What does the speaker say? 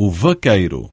o vaqueiro.